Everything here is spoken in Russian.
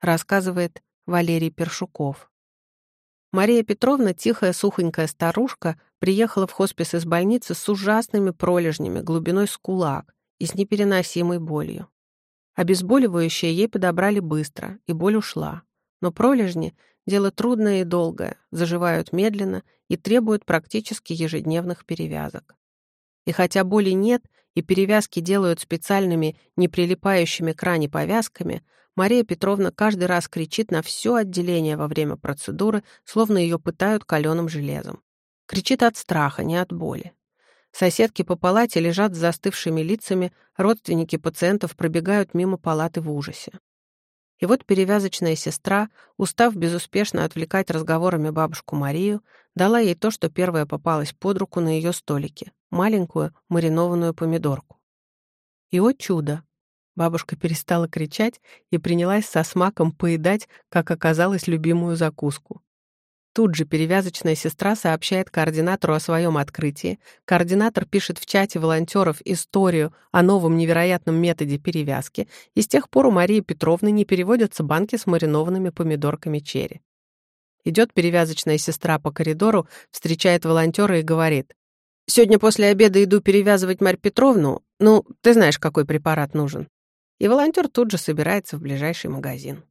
рассказывает Валерий Першуков. Мария Петровна, тихая, сухонькая старушка, приехала в хоспис из больницы с ужасными пролежнями, глубиной с кулак и с непереносимой болью. Обезболивающее ей подобрали быстро, и боль ушла. Но пролежни — дело трудное и долгое, заживают медленно и требуют практически ежедневных перевязок. И хотя боли нет, и перевязки делают специальными, не прилипающими к ране повязками, Мария Петровна каждый раз кричит на все отделение во время процедуры, словно ее пытают каленым железом. Кричит от страха, не от боли. Соседки по палате лежат с застывшими лицами, родственники пациентов пробегают мимо палаты в ужасе. И вот перевязочная сестра, устав безуспешно отвлекать разговорами бабушку Марию, дала ей то, что первое попалось под руку на ее столике — маленькую маринованную помидорку. И о чудо! Бабушка перестала кричать и принялась со смаком поедать, как оказалось, любимую закуску. Тут же перевязочная сестра сообщает координатору о своем открытии. Координатор пишет в чате волонтеров историю о новом невероятном методе перевязки, и с тех пор у Марии Петровны не переводятся банки с маринованными помидорками черри. Идет перевязочная сестра по коридору, встречает волонтера и говорит, «Сегодня после обеда иду перевязывать Марь Петровну. Ну, ты знаешь, какой препарат нужен». И волонтер тут же собирается в ближайший магазин.